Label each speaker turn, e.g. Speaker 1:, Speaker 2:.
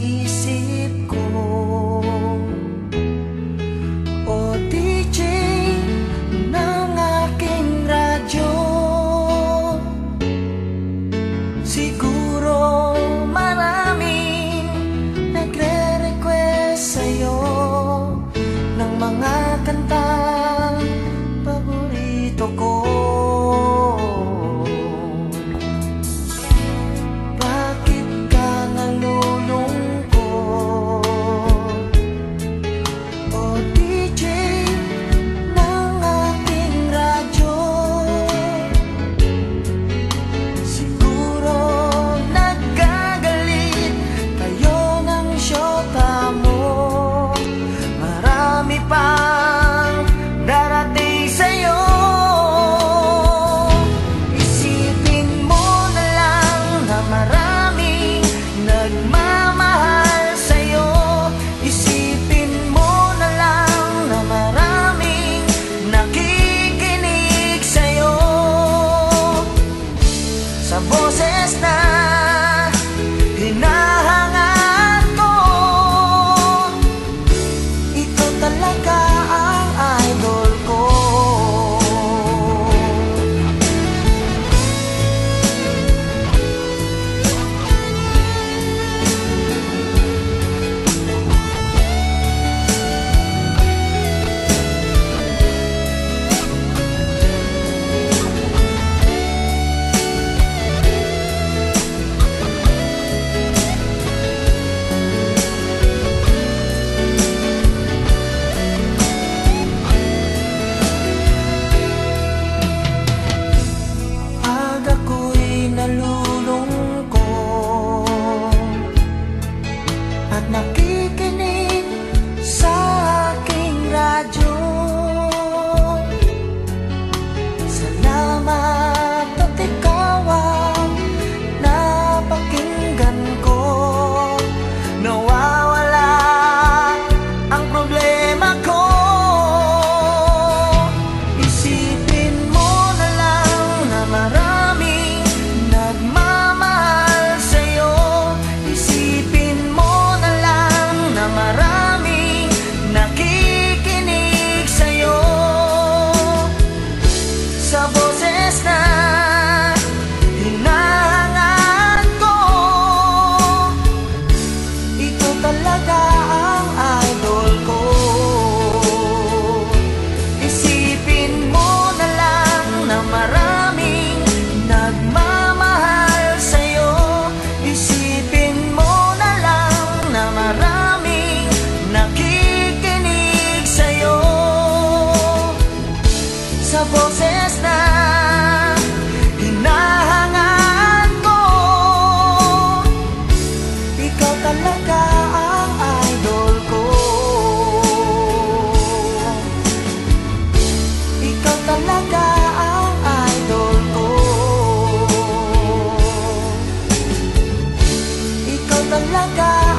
Speaker 1: isip ko. O DJ ng aking radyo. Siguro maraming nagre-request sa'yo Ng mga kanta. anak talaga